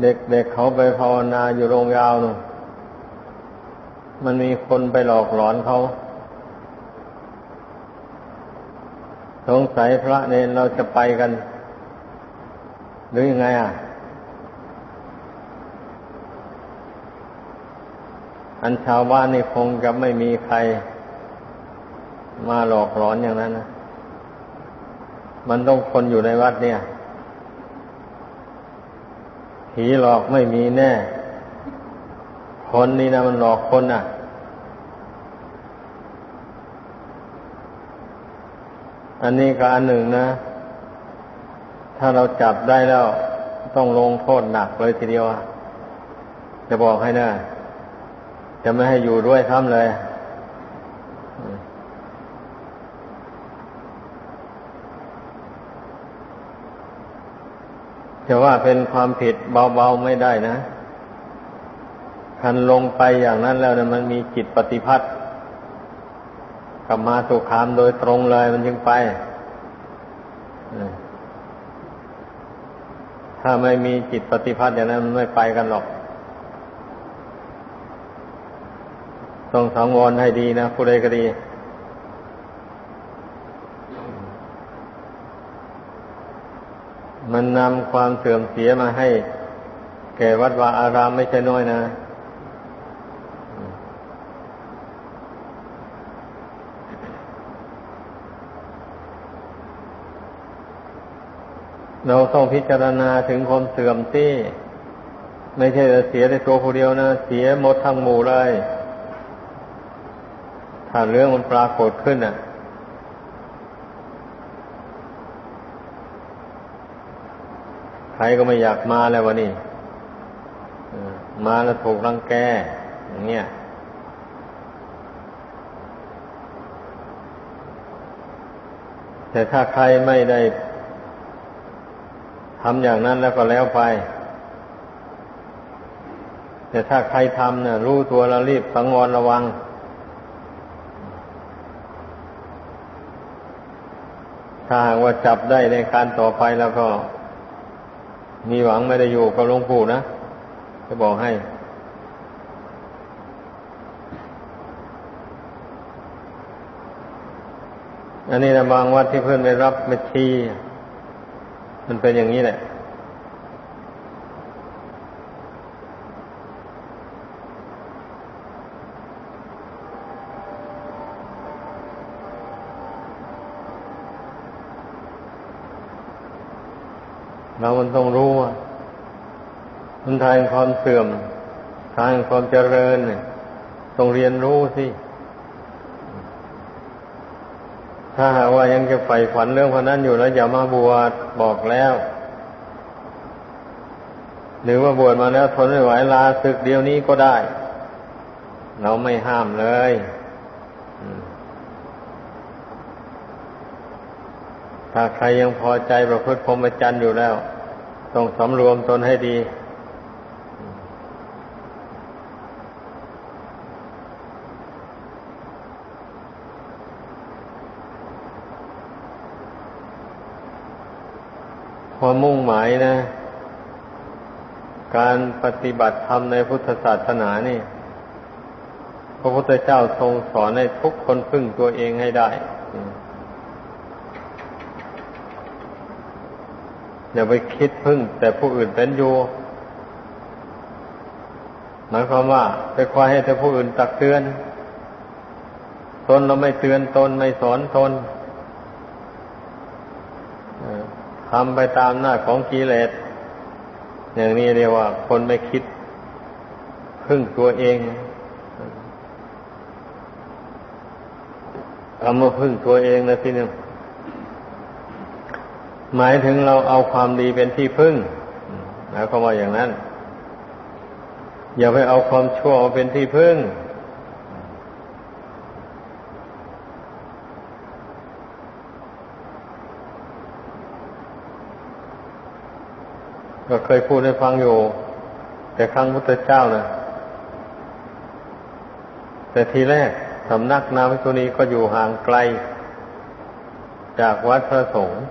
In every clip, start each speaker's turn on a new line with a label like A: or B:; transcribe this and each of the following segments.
A: เด็กๆเเขาไปภาวนาอยู่โรงยาวนู่นมันมีคนไปหลอกหลอนเขา สงสัยพระเนรเราจะไปกัน หรือยังไงอะ อันชาวบ้านนี่คงจะไม่มีใคร มาหลอกหลอนอย่างนั้นนะ มันต้องคนอยู่ในวัดเนี่ย ผีหลอกไม่มีแน่ คนนี่นะมันหลอกคนอะ อันนี้ก็อันหนึ่งนะ ถ้าเราจับได้แล้ว ต้องลงโทษหนักเลยทีเดียวจะบอกให้นะจะไม่ให้อยู่ด้วยทำเลย จะว่าเป็นความผิดเบาๆไม่ได้นะคันลงไปอย่างนั้นแล้วเนี่ยมันมีจิตปฏิพัติกลับมาสุขามโดยตรงเลยมันจึงไป ถ้าไม่มีจิตปฏิพัติอย่างนั้นมันไม่ไปกันหรอก ต้องสังวรให้ดีนะผู้ใดก็ดี มันนำความเสื่อมเสียมาให้ แก่วัดวาอารามไม่ใช่น้อยนะ เราต้องพิจารณาถึงความเสื่อมที่ ไม่ใช่จะเสียในตัวผู้เดียวนะ เสียหมดทั้งหมู่เลยถ้าเรื่องมันปรากฏขึ้นอะใค รก็ไม่อยากมาแล้ววะนี่มาแล้วถูกรังแกอย่างเงี้ยแต่ถ้าใครไม่ได้ทำอย่างนั้นแล้วก็แล้วไป แต่ถ้าใครทำเนี่ยรู้ตัวเรารีบสังวรระวัง ถ้าว่าจับได้ในการต่อไปแล้วก็ มีหวังไม่ได้อยู่กับหลวงปู่นะจะบอกให้ อันนี้นะบางวัดที่เพื่อนไปรับมาชีมันเป็นอย่างนี้แหละ เรามันต้องรู้ว่ามันทางความเสื่อม ทางความเจริญเนี่ยต้องเรียนรู้สิ ถ้าหากว่ายังจะใฝ่ฝันเรื่องพนั้นอยู่แล้วอย่ามาบวชบอกแล้ว หรือว่าบวชมาแล้วทนไม่ไหวลาศึกเดียวนี้ก็ได้ เราไม่ห้ามเลยถ้าใครยังพอใจประพฤติพรหมจรรย์อยู่แล้ว ต้องสำรวมตนให้ดี ความมุ่งหมายนะ การปฏิบัติธรรมในพุทธศาสนานี่ พระพุทธเจ้าทรงสอนให้ทุกคนพึ่งตัวเองให้ได้ อย่าไปคิดพึ่ง แต่ผู้อื่นเป็นอยู่หมายความว่าไปคอยให้แต่ผู้อื่นตักเตือนตนเราไม่เตือนตนไม่สอนตนทำไปตามหน้าของกิเลสอย่างนี้เรียกว่า คนไม่คิดพึ่งตัวเองเอามาพึ่งตัวเองนะที่นึง หมายถึงเราเอาความดีเป็นที่พึ่งหมายความว่าอย่างนั้น อย่าไปเอาความชั่วเป็นที่พึ่ง ก็เคยพูดให้ฟังอยู่ แต่ครั้งพุทธเจ้านะแต่ทีแรกสำนักนาวิสุนีก็อยู่ห่างไกล จากวัดพระสงฆ์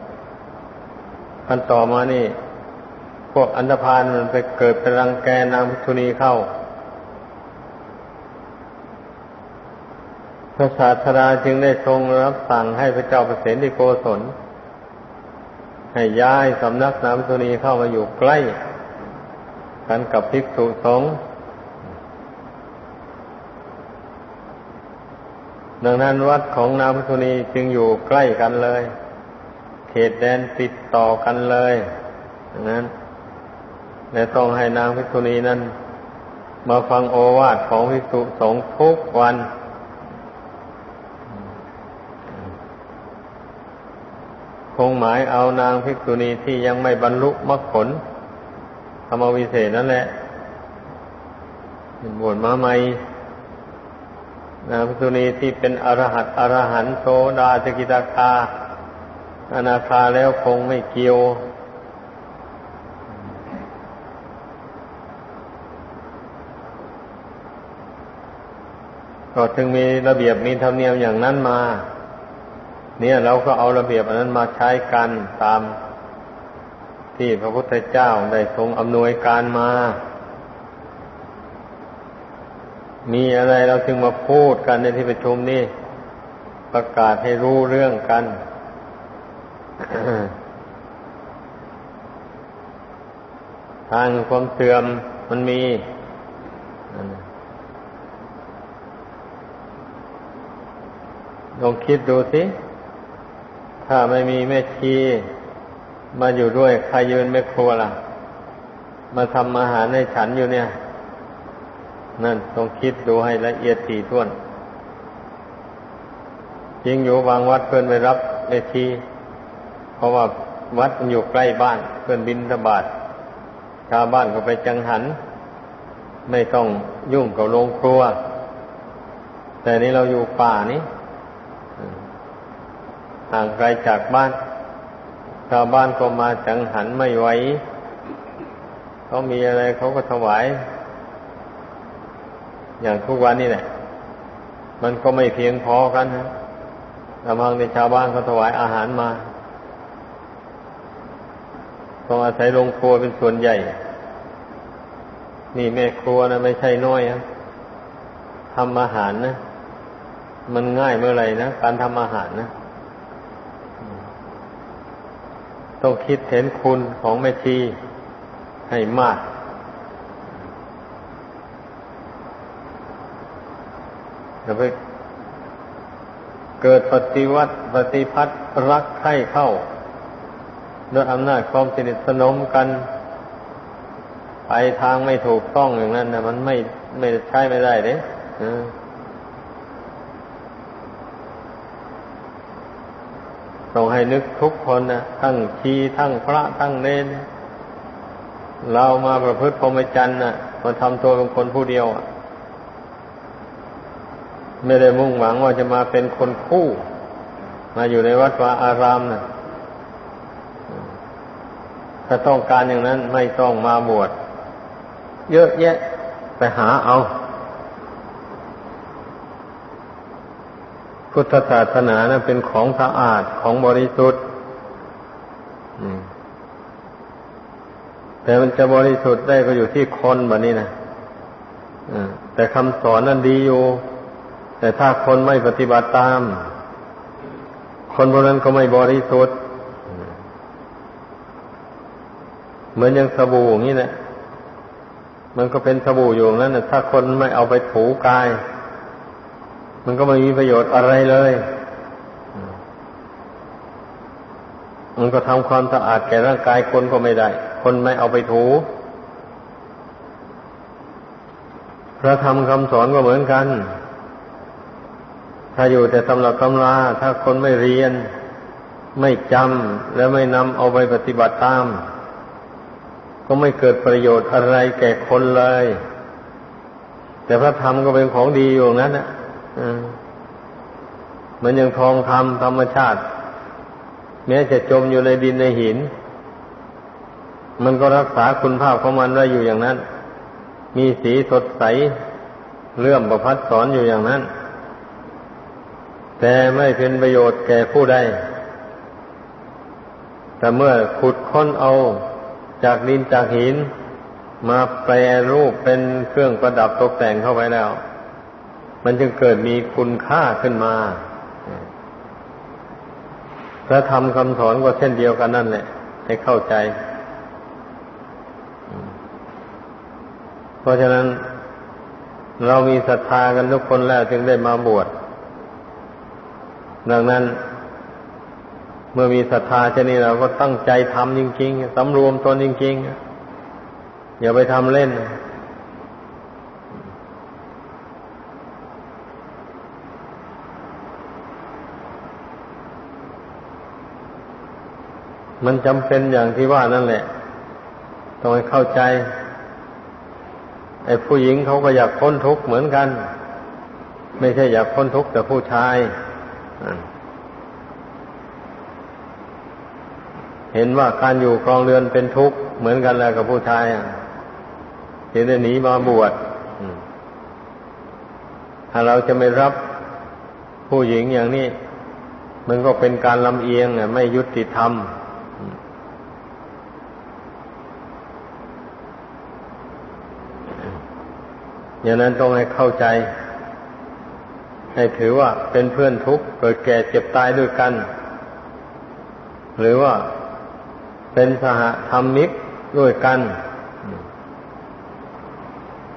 A: พันต่อมานี่ พวกอันธพาลมันไปเกิดเป็นรังแกนางพิชุนีเข้า พระศาสดาจึงได้ทรงรับสั่งให้พระเจ้าประเสนที่โกศล ให้ย้ายสำนักนางพิชุนีเข้ามาอยู่ใกล้ กันกับภิกษุสงฆ์ดังนั้นวัดของนางพิชุนีจึงอยู่ใกล้กันเลย เขตแดนติดต่อกันเลยดังนั้นและต้องให้นางพิษุณีนั้น มาฟังโอวาทของพิสุสงฆ์ทุกวันคงหมายเอานางภิกษุณีที่ยังไม่บรรลุมรรคผลธรรมวิเศษนั่นแหละบวชมาใหม่นางภิกษุณีที่เป็นอรหัตอรหันโสดาสกิตาคา อนาคาแล้วคงไม่เกี่ยว ก็จึงมีระเบียบมีธรรมเนียมอย่างนั้นมา เนี่ยเราก็เอาระเบียบอันนั้นมาใช้กันตามที่พระพุทธเจ้าได้ทรงอำนวยการมา มีอะไรเราจึงมาพูดกันในที่ประชุมนี่ประกาศให้รู้เรื่องกัน ทางความเสื่อมมันมีลองคิดดูสิ ถ้าไม่มีแม่ชีมาอยู่ด้วยใครยืนไม่ครัวล่ะ มาทำอาหารให้ฉันอยู่เนี่ย นั่นต้องคิดดูให้ละเอียดถี่ถ้วนยิงอยู่บางวัดเพื่อนไปรับแม่ชี เพราะว่าวัดมันอยู่ใกล้บ้านเพื่อนบินสบาดชาวบ้านก็ไปจังหัน ไม่ต้องยุ่งกับโรงครัว แต่นี้เราอยู่ป่านี้ห่างไกลจากบ้าน ชาวบ้านก็มาจังหันไม่ไหวเขามีอะไรเขาก็ถวาย อย่างทุกวันนี่แหละ มันก็ไม่เพียงพอกันนะลำพังในชาวบ้านเขาถวายอาหารมา ต้องอาศัยโรงครัวเป็นส่วนใหญ่ นี่แม่ครัวนะไม่ใช่น้อยนะทำอาหารนะ มันง่ายเมื่อไหร่นะการทำอาหารนะ ต้องคิดเห็นคุณของแม่ชีให้มากจะไปเกิดปฏิวัติปฏิพัติรักใครเข้า ด้วยอำนาจความสนิทสนมกัน ไปทางไม่ถูกต้องอย่างนั้นนะมันไม่ไม่ใช้ไม่ได้เด้ต้องให้นึกทุกคนนะทั้งชีทั้งพระทั้งเนนเรามาประพฤติพรหมจรรย์นะมาทำตัวเป็นคนผู้เดียวไม่ได้มุ่งหวังว่าจะมาเป็นคนคู่ มาอยู่ในวัดวาอารามนะ ถ้าต้องการอย่างนั้นไม่ต้องมาบวชเยอะแยะไปหาเอา พุทธศาสนานะเป็นของสะอาดของบริสุทธิ์แต่มันจะบริสุทธิ์ได้ก็อยู่ที่คนแบบนี้นะแต่คำสอนนั้นดีอยู่ แต่ถ้าคนไม่ปฏิบัติตาม คนพวกนั้นก็ไม่บริสุทธิ์ เหมือนอย่างสบู่อย่างนี้นะมันก็เป็นสบู่อยู่นั้นนะถ้าคนไม่เอาไปถูกาย มันก็ไม่มีประโยชน์อะไรเลย มันก็ทำความสะอาดแก่ร่างกายคนก็ไม่ได้ คนไม่เอาไปถู พระธรรมคำสอนก็เหมือนกัน ถ้าอยู่แต่ตำรับตำราถ้าคนไม่เรียน ไม่จำและไม่นำเอาไปปฏิบัติตาม ก็ไม่เกิดประโยชน์อะไรแก่คนเลย แต่พระธรรมก็เป็นของดีอยู่นั้นนะเหมือนอย่างทองคำธรรมชาติ แม้จะจมอยู่ในดินในหิน มันก็รักษาคุณภาพของมันไว้อยู่อย่างนั้น มีสีสดใสเลื่อมประพัดสอนอยู่อย่างนั้น แต่ไม่เป็นประโยชน์แก่ผู้ใดแต่เมื่อขุดค้นเอา จากดินจากหิน มาแปรรูปเป็นเครื่องประดับตกแต่งเข้าไปแล้ว มันจึงเกิดมีคุณค่าขึ้นมาพระธรรมคำสอนก็เช่นเดียวกันนั่นแหละ ให้เข้าใจ เพราะฉะนั้นเรามีศรัทธากันทุกคนแล้วจึงได้มาบวชดังนั้น เมื่อมีศรัทธาเช่นนี้เราก็ตั้งใจทำจริงๆสำรวมตนจริงๆอย่าไปทำเล่น มันจำเป็นอย่างที่ว่านั่นแหละ ต้องให้เข้าใจ ไอ้ผู้หญิงเขาก็อยากพ้นทุกข์เหมือนกัน ไม่ใช่อยากพ้นทุกข์แต่ผู้ชาย เห็นว่าการอยู่ครองเรือนเป็นทุกข์เหมือนกันแล้วกับผู้ชายเห็นได้หนีมาบวชถ้าเราจะไม่รับผู้หญิงอย่างนี้ มันก็เป็นการลำเอียงไม่ยุติธรรมอย่างนั้นต้องให้เข้าใจ ให้ถือว่าเป็นเพื่อนทุกข์เกิดแก่เจ็บตายด้วยกัน หรือว่า เป็นสหธรรมิกด้วยกัน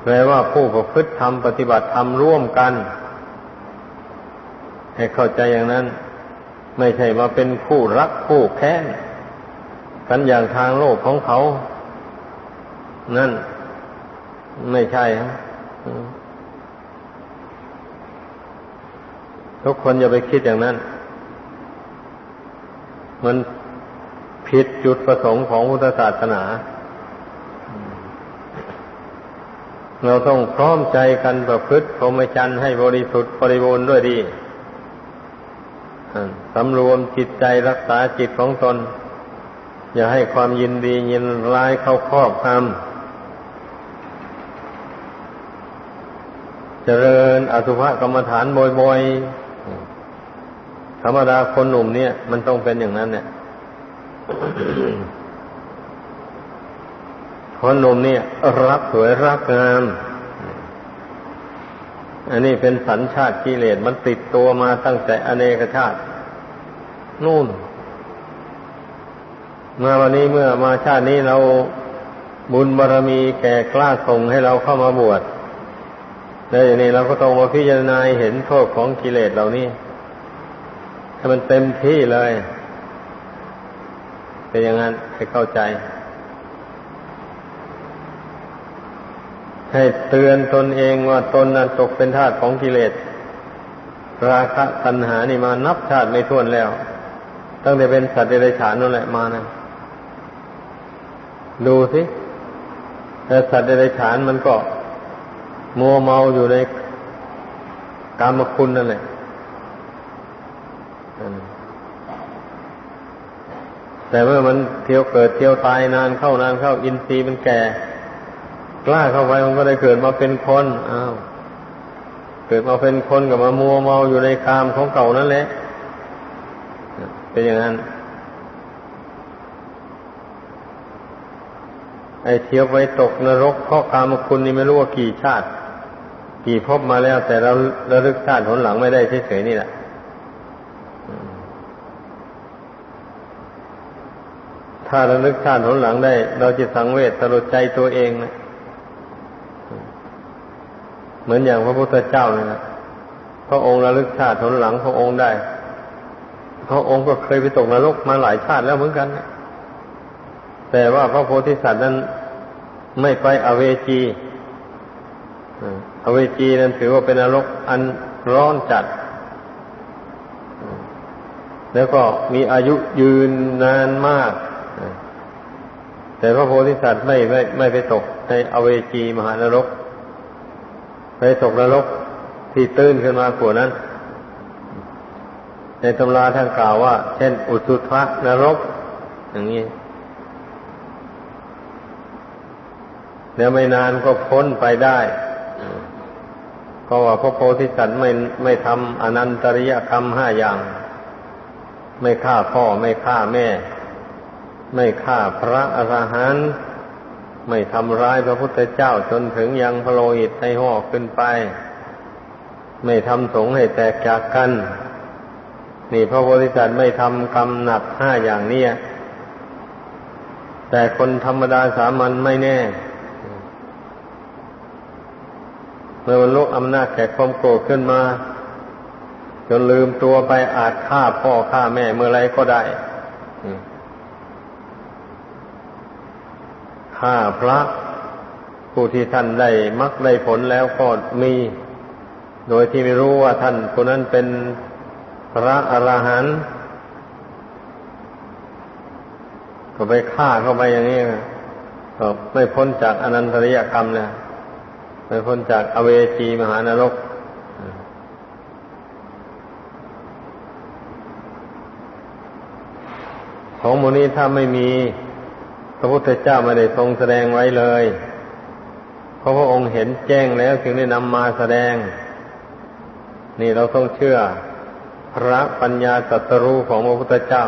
A: แปลว่าผู้ประพฤติธรรมปฏิบัติธรรมร่วมกัน ให้เข้าใจอย่างนั้น ไม่ใช่มาเป็นคู่รักคู่แค้นกันอย่างทางโลกของเขา นั่น ไม่ใช่ฮะทุกคนอย่าไปคิดอย่างนั้น มัน ผิดจุดประสงค์ของพุทธศาสนา เราต้องพร้อมใจกันประพฤติพรหมจรรย์ให้บริสุทธิ์บริบูรณ์ด้วยดีสำรวมจิตใจรักษาจิตของตน อย่าให้ความยินดียินร้ายเข้าครอบงำเจริญอสุภกรรมฐานบ่อยๆธรรมดาคนหนุ่มเนี่ย มันต้องเป็นอย่างนั้นเนี่ย คนหนุ่มเนี่ย รักสวยรักงามอันนี้เป็นสัญชาติกิเลสมันติดตัวมาตั้งแต่อเนกชาติ นู่น มาวันนี้เมื่อมาชาตินี้เราบุญบารรมีแก่กล้าส่งให้เราเข้ามาบวชแล้วอย่างนี้เราก็ต้องมาพิจารณาเห็นโทษของกิเลสเหล่านี้ให้มันเต็มที่เลย เป็นอย่างนั้นให้เข้าใจ ให้เตือนตนเองว่าตนนั้นตกเป็นทาสของกิเลส ราคะตัณหานี่มานับชาติไม่ท้วนแล้ว ตั้งแต่เป็นสัตว์เดรัจฉานนั่นแหละมานะดูสิแต่สัตว์เดรัจฉานมันก็ มัวเมาอยู่ในกามคุณนั่นแหละ แต่เมื่อมันเที่ยวเกิดเที่ยวตายนานเข้านานเข้าอินทรีย์มันแก่ กล้าเข้าไปมันก็ได้เกิดมาเป็นคนอ้าวเกิดมาเป็นคนกับมามัวเมาอยู่ในกามของเก่านั่นแหละเป็นอย่างนั้น ไอ้เที่ยวไปตกนรกเพราะกามคุณนี่ไม่รู้ว่ากี่ชาติ กี่พบมาแล้ว แต่เราระลึกชาติผลหลังไม่ได้เฉยๆนี่แหละ ถ้าระลึกชาติผลหลังได้ เราจะสังเวชสลดใจตัวเองนะเหมือนอย่างพระพุทธเจ้าเลยนะพระองค์ระลึกชาติผลหลังพระองค์ได้ พระองค์ก็เคยไปตกนรกมาหลายชาติแล้วเหมือนกันนะแต่ว่าพระโพธิสัตว์นั้นไม่ไปอเวจีอเวจีนั้นถือว่าเป็นนรกอันร้อนจัด แล้วก็มีอายุยืนนานมาก แต่พระโพธิสัตว์ไม่ไม่ไม่ไปตกในอเวจีมหานรก ไปตกนรกที่ตื้นขึ้นมากว่านั้น ในตำราท่านกล่าวว่า เช่น อุสุทะนรก อย่างนี้ แล้วไม่นานก็พ้นไปได้เพราะว่าพระโพธิสัตว์ไม่ไม่ทำอนันตริยกรรมห้าอย่าง ไม่ฆ่าพ่อไม่ฆ่าแม่ ไม่ฆ่าพระอรหันต์ไม่ทำร้ายพระพุทธเจ้าจนถึงยังพระโลหิตให้ห่อขึ้นไป ไม่ทำสงให้แตกจากกัน นี่พระโพธิสัตว์ไม่ทำกรรมหนักห้าอย่างนี้แต่คนธรรมดาสามัญไม่แน่ เมื่อมันลุกอำนาจแก่ความโกรธขึ้นมา จนลืมตัวไปอาจฆ่าพ่อฆ่าแม่เมื่อไรก็ได้ ฆ่าพระผู้ที่ท่านได้มักได้ผลแล้วก็มี โดยที่ไม่รู้ว่าท่านคนนั้นเป็นพระอรหันต์ก็ไปฆ่าเข้าไปอย่างนี้ก็ไม่พ้นจากอนันตริยกรรมเลยไม่พ้นจากอเวจีมหานรกของโมนี้ถ้าไม่มี ระพุทธเจ้าไม่ได้ทรงแสดงไว้เลย เพราะพระองค์เห็นแจ้งแล้วจึงได้นำมาแสดง นี่เราต้องเชื่อ พระปัญญาสัตรูของพระพุทธเจ้า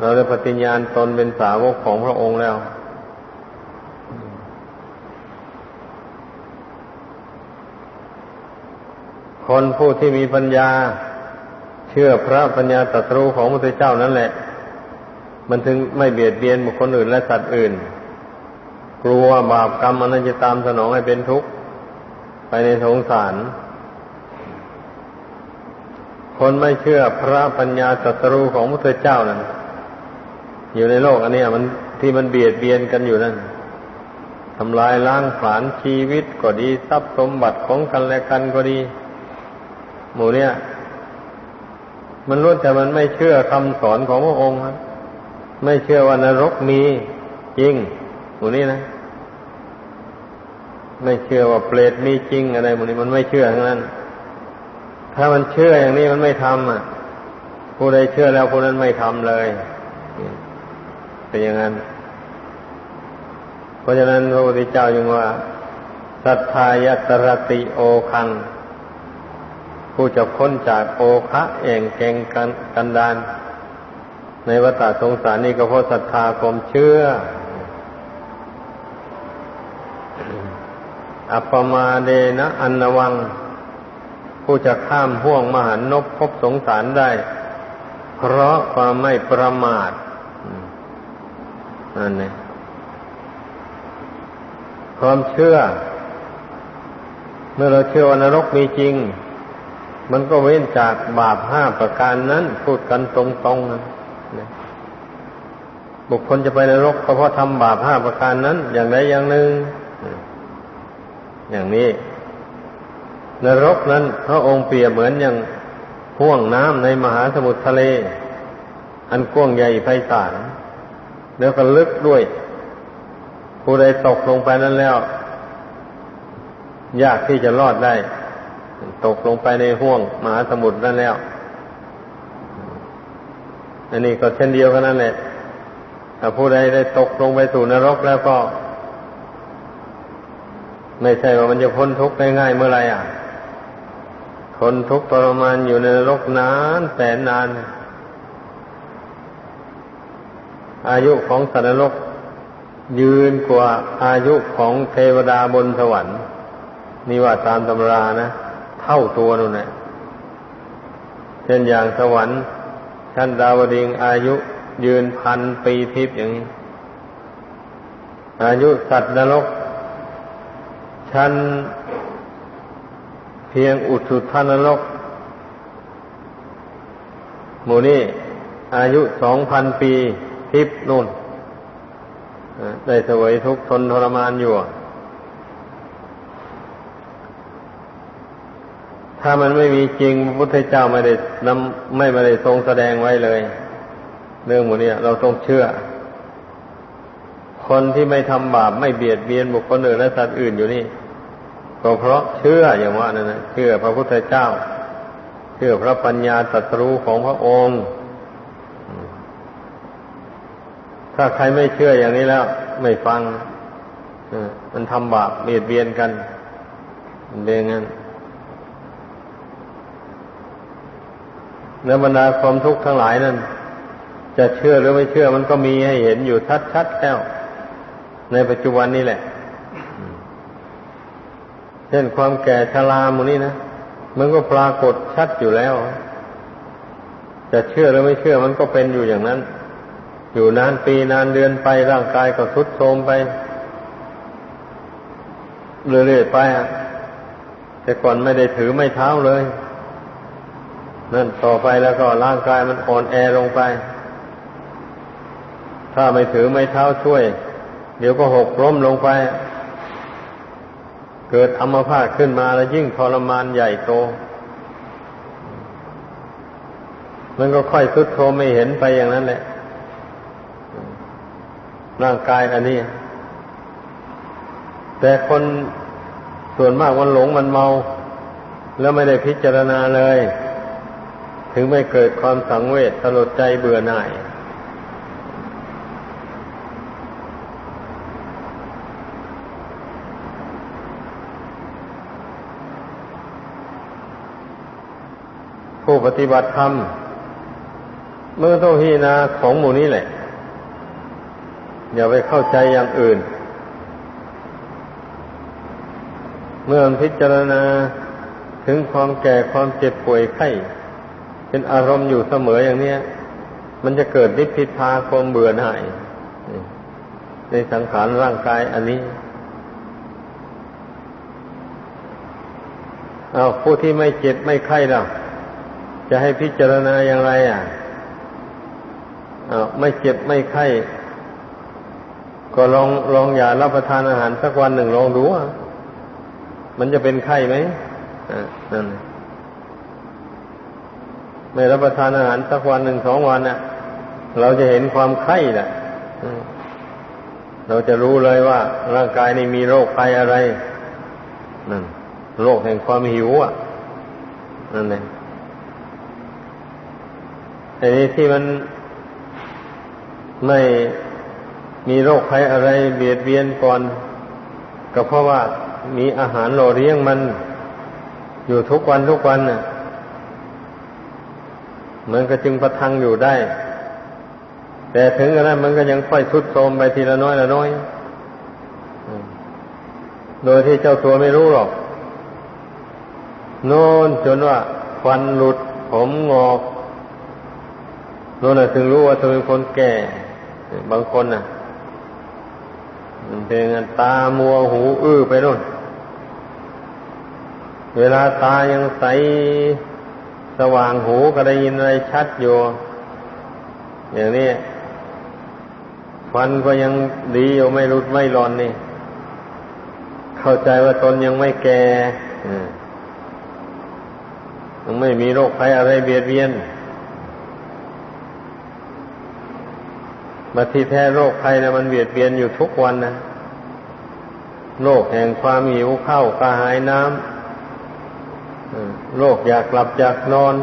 A: เราได้ปฏิญญาณตนเป็นสาวกของพระองค์แล้วคนผู้ที่มีปัญญา เชื่อพระปัญญาตรัสรู้ของพระพุทธเจ้านั่นแหละ มันถึงไม่เบียดเบียนบุคคลอื่นและสัตว์อื่น กลัวบาปกรรมมันจะตามสนองให้เป็นทุกข์ไปในสงสาร คนไม่เชื่อพระปัญญาตรัสรู้ของพระพุทเจ้านั้นอยู่ในโลกอันนี้มันที่มันเบียดเบียนกันอยู่นั่นทำลายล้างผลาญชีวิตก็ดีทรัพย์สมบัติของกันและกันก็ดี หมู่เนี้ยมันรู้แต่มันไม่เชื่อคำสอนของพระองค์ ไม่เชื่อว่านรกมีจริงหมูนี้นะ ไม่เชื่อว่าเปรตมีจริงอะไรหมูนี้มันไม่เชื่อทั้งนั้น ถ้ามันเชื่ออย่างนี้มันไม่ทำอะ ผู้ใดเชื่อแล้วผู้นั้นไม่ทำเลยเป็นอย่างนั้น เพราะฉะนั้นพระพุทธเจ้ายังว่าสัทธายตรติโอคังผู้จะพ้นจากโอคะเองเก่งกันกันดาน ในวัฏสงสารนี่ก็เพราะศรัทธาความเชื่อ อัปมาเดนะอันวัง ผู้จะข้ามห่วงมหันนบพบสงสารได้ เพราะความไม่ประมาทนั่นเองความเชื่อ เมื่อเราเชื่อว่านรกมีจริง มันก็เว้นจากบาปห้าประการนั้น พูดกันตรงๆนะ บุคคลจะไปนรกก็เพราะทำบาปห้าประการนั้น อย่างใดอย่างหนึ่ง อย่างนี้ นรกนั้นพระองค์เปรียบเหมือนอย่างห่วงน้ำในมหาสมุทรทะเล อันกว้างใหญ่ไพศาลแล้วก็ลึกด้วย ผู้ใดตกลงไปนั้นแล้ว ยากที่จะรอดได้ ตกลงไปในห่วงมหาสมุทรนั้นแล้ว อันนี้ก็เช่นเดียวกันนั่นแหละถ้าผู้ใดได้ตกลงไปสู่นรกแล้วก็ ไม่ใช่ว่ามันจะพ้นทุกข์ได้ง่ายเมื่อไรอะทนทุกข์ทรมานอยู่ในนรกนานแสนนาน อายุของสัตว์นรกยืนกว่าอายุของเทวดาบนสวรรค์นี่ว่าตามตำรานะ เท่าตัวนู่นแหละเช่นอย่างสวรรค์ ชั้นดาวดิงอายุยืนพันปีทิพย์อย่างอายุสัตว์นรก ชั้นเพียงอุตุทานรกหมูนี้อายุสองพันปีทิพย์นู่น ได้เสวยทุกทนทรมานอยู่ ถ้ามันไม่มีจริงพระพุทธเจ้าไม่ได้นำไม่ได้ทรงแสดงไว้เลย เรื่องหมดนี้เราต้องเชื่อ คนที่ไม่ทำบาปไม่เบียดเบียนบุคคลอื่นและสัตว์อื่นอยู่นี่ก็เพราะเชื่ออย่างว่านั่นนะเชื่อพระพุทธเจ้า เชื่อพระปัญญาตรัสรู้ของพระองค์ ถ้าใครไม่เชื่ออย่างนี้แล้ว ไม่ฟังมันทำบาปเบียดเบียนกันเป็นงั้น และบรรดาความทุกข์ทั้งหลายนั้นจะเชื่อหรือไม่เชื่อมันก็มีให้เห็นอยู่ชัดๆแล้ว ในปัจจุบันนี้แหละ เช่นความแก่ชราหมูนี้นะมันก็ปรากฏชัดอยู่แล้ว จะเชื่อหรือไม่เชื่อมันก็เป็นอยู่อย่างนั้น อยู่นานปีนานเดือนไปร่างกายก็ทรุดโทรมไปเรื่อยๆไปอะแต่ก่อนไม่ได้ถือไม่เท้าเลย นั่นต่อไปแล้วก็ร่างกายมันอ่อนแอลงไป ถ้าไม่ถือไม้เท้าช่วย เดี๋ยวก็หกล้มลงไป เกิดอัมพาตขึ้นมาแล้วยิ่งทรมานใหญ่โต มันก็ค่อยทุดโทรไม่เห็นไปอย่างนั้นแหละ ร่างกายอันนี้ แต่คนส่วนมากมันหลงมันเมา แล้วไม่ได้พิจารณาเลย ถึงไม่เกิดความสังเวชสลดใจเบื่อหน่าย ผู้ปฏิบัติธรรมเมื่อต้องพิจารณาของหมู่นี้แหละ อย่าไปเข้าใจอย่างอื่น เมื่อพิจารณาถึงความแก่ความเจ็บป่วยไข้ เป็นอารมณ์อยู่เสมออย่างนี้มันจะเกิดนิพพิทาความเบื่อหน่ายในสังขารร่างกายอันนี้เอาผู้ที่ไม่เจ็บไม่ไข้แล้วจะให้พิจารณาอย่างไร อะไม่เจ็บไม่ไข้ ก็ลองลองอย่ารับประทานอาหารสักวันหนึ่งลองดูมันจะเป็นไข้ไหมนั่น ไม่รับประทานอาหารสักวันหนึ่งสองวันน่ะ เราจะเห็นความไข้แหละเราจะรู้เลยว่า ร่างกายนี้มีโรคภัยอะไรนั่นโรคแห่งความหิวอะนั่นเองแต่นี้ที่มันไม่มีโรคภัยอะไรเบียดเบียนก่อน ก็เพราะว่ามีอาหารหล่อเลี้ยงมัน อยู่ทุกวันทุกวันน่ะ มันก็จึงประทังอยู่ได้ แต่ถึงกระนั้นมันก็ยังค่อยทุดโทรมไปทีละน้อยละน้อย โดยที่เจ้าตัวไม่รู้หรอก โน่นจนว่าควันหลุดผมงอกนั่นถึงรู้ว่าเธอเป็นคนแก่ บางคนน่ะมันเป็นตามัวหูอื้อไปโน่น เวลาตายังใส สว่างหูก็ได้ยินอะไรชัดอยู่ อย่างนี้ฟันก็ยังดีอยู่ไม่รุดไม่รอนนี่ เข้าใจว่าตนยังไม่แก่ยังไม่มีโรคภัยอะไรเบียดเบียนมาที่แท้โรคภัยนะมันเบียดเบียนอยู่ทุกวันนะโรคแห่งความหิวข้าวกระหายน้ำ โรคอยากหลับอยากนอน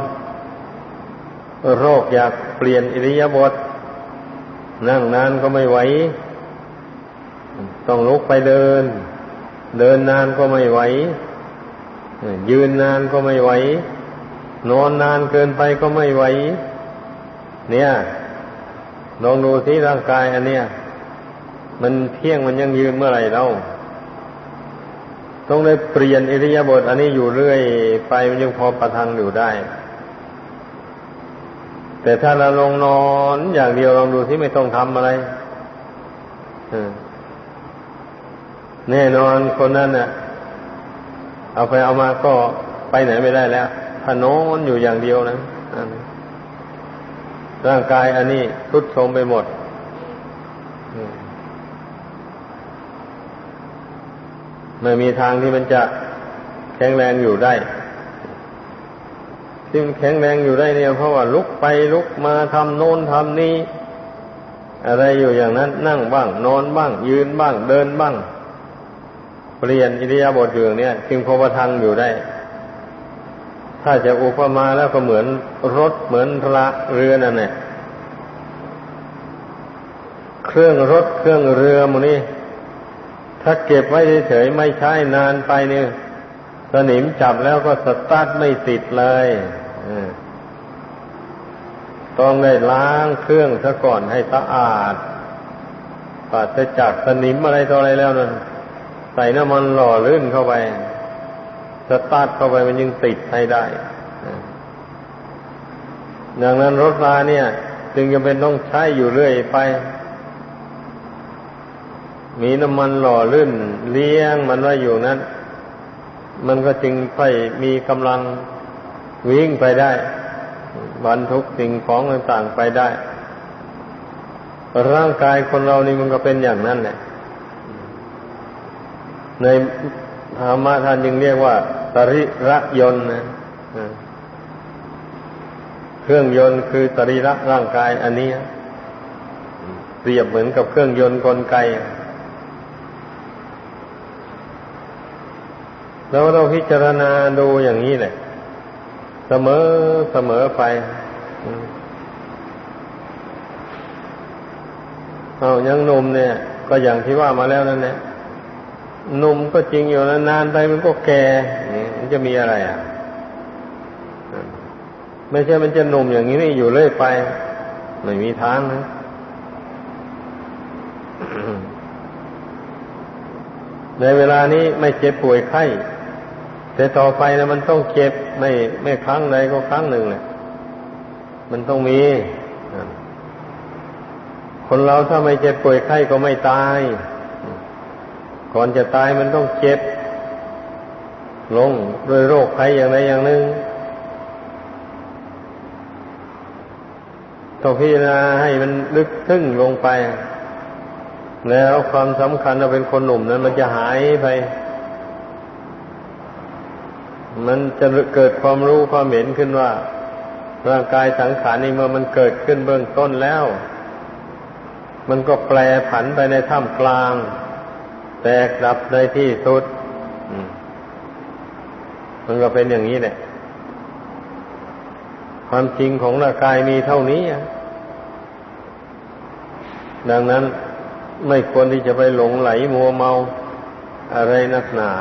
A: โรคอยากเปลี่ยนอิริยาบถนั่งนานก็ไม่ไหว ต้องลุกไปเดิน เดินนานก็ไม่ไหว ยืนนานก็ไม่ไหว นอนนานเกินไปก็ไม่ไหว เนี่ยลองดูที่ร่างกายอันเนี้ยมันเที่ยงมันยังยืนเมื่อไหร่เรา ต้องได้เปลี่ยนอิริยาบถอันนี้อยู่เรื่อยไปมันยังพอประทังอยู่ได้ แต่ถ้าเราลงนอนอย่างเดียวลองดูที่ไม่ต้องทำอะไรแน่นอนคนนั้นน่ะ เอาไปเอามาก็ไปไหนไม่ได้แล้วถ้านอนอยู่อย่างเดียวนะร่างกายอันนี้ทุดโทรมไปหมด ไม่มีทางที่มันจะแข็งแรงอยู่ได้ ซึ่งแข็งแรงอยู่ได้เนี่ยเพราะว่าลุกไปลุกมาทำโน้นทำนี้ อะไรอยู่อย่างนั้นนั่งบ้าง นอนบ้าง ยืนบ้าง เดินบ้าง เปลี่ยนอิริยาบถอยู่อย่างนี้จึงพอประทังอยู่ได้ ถ้าจะอุปมาแล้วก็เหมือนรถเหมือนระเรือนั่นแหละเครื่องรถเครื่องเรือมันนี่ ถ้าเก็บไว้เฉยๆไม่ใช้นานไปเนี่ยสนิมจับแล้วก็สตาร์ทไม่ติดเลยต้องได้ล้างเครื่องซะก่อนให้สะอาดปราศจากสนิมอะไรต่ออะไรแล้วนั่นใส่น้ำมันหล่อลื่นเข้าไป สตาร์ทเข้าไปมันยังติดให้ได้ดังนั้นรถราเนี่ย จึงจะเป็นต้องใช้อยู่เรื่อยไป มีน้ำมันหล่อลื่นเลี้ยงมันไว้อยู่นั้น มันก็จึงค่อยมีกำลังวิ่งไปได้บรรทุกสิ่งของต่างๆไปได้ ร่างกายคนเรานี่มันก็เป็นอย่างนั้นแหละ ในธรรมะท่านยังเรียกว่าตริระยนต์นะเครื่องยนต์คือตริระร่างกาย อันนี้เปรียบเหมือนกับเครื่องยนต์กลไก แล้วเราพิจารณาดูอย่างนี้แหละเสมอเสมอไปเอายังหนุ่มเนี่ย ก็อย่างที่ว่ามาแล้วนั่นแหละหนุ่มก็จริงอยู่นานไปมันก็แก่มันจะมีอะไรอะไม่ใช่มันจะหนุ่มอย่างนี้นี่อยู่เรื่อยไปไม่มีทางนะในเวลานี้ไม่เจ็บป่วยไข้ แต่ต่อไปนะมันต้องเจ็บไม่ไม่ครั้งใดก็ครั้งหนึ่งแหละมันต้องมี คนเราถ้าไม่เจ็บป่วยไข้ก็ไม่ตาย ก่อนจะตายมันต้องเจ็บ ลงด้วยโรคภัยอย่างใดอย่างหนึ่งต้องพิจารณาให้มันลึกซึ้งลงไป แล้วความสำคัญเราเป็นคนหนุ่มนั้นมันจะหายไป มันจะเกิดความรู้ความเห็นขึ้นว่า ร่างกายสังขารนี้เมื่อมันเกิดขึ้นเบื้องต้นแล้ว มันก็แปลผันไปในท่ามกลาง แตกดับในที่สุดมันก็เป็นอย่างนี้แหละความจริงของร่างกายมีเท่านี้ดังนั้นไม่ควรที่จะไปหลงไหลมัวเมาอะไรนักหนา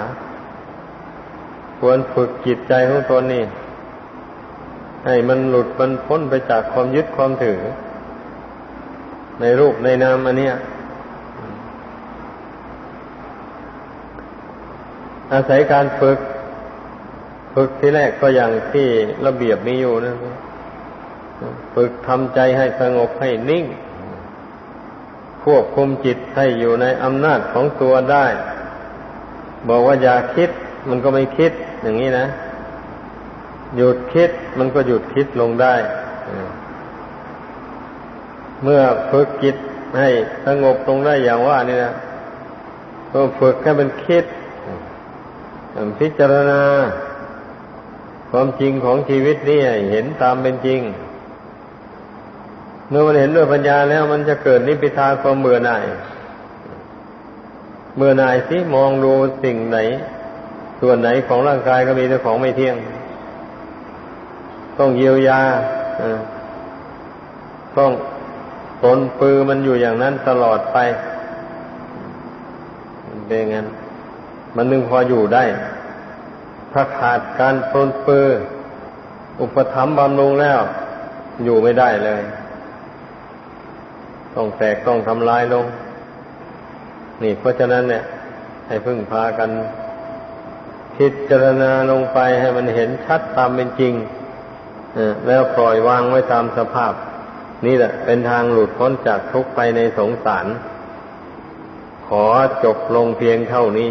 A: ควรฝึกจิตใจของตนนี่ ให้มันหลุดมันพ้นไปจากความยึดความถือ ในรูปในนามอันนี้อาศัยการฝึก ฝึกที่แรกก็อย่างที่ระเบียบมีอยู่นะฝึกทำใจให้สงบให้นิ่ง ควบคุมจิตให้อยู่ในอำนาจของตัวได้ บอกว่าอย่าคิด มันก็ไม่คิด อย่างนี้นะ หยุดคิดมันก็หยุดคิดลงได้ เมื่อฝึกจิตให้สงบลงได้อย่างว่านี่นะก็ฝึกให้มันคิด พิจารณา ความจริงของชีวิตนี่เห็นตามเป็นจริง เมื่อมันเห็นด้วยปัญญาแล้วมันจะเกิดนิพพิทาความเบื่อหน่ายเมื่อหน่ายสิมองดูสิ่งไหน ส่วนไหนของร่างกายก็มีแต่ของไม่เที่ยง ต้องเยียวยาต้องตนปือมันอยู่อย่างนั้นตลอดไป เป็นงั้น มันนึงพออยู่ได้ ถ้าขาดการตนปือ อุปถัมภ์บำรุงแล้ว อยู่ไม่ได้เลย ต้องแตกต้องทำลายลง นี่เพราะฉะนั้นเนี่ย ให้พึ่งพากัน พิจารณาลงไปให้มันเห็นชัดตามเป็นจริงแล้วปล่อยวางไว้ตามสภาพ นี่แหละ เป็นทางหลุดพ้นจากทุกข์ไปในสงสาร ขอจบลงเพียงเท่านี้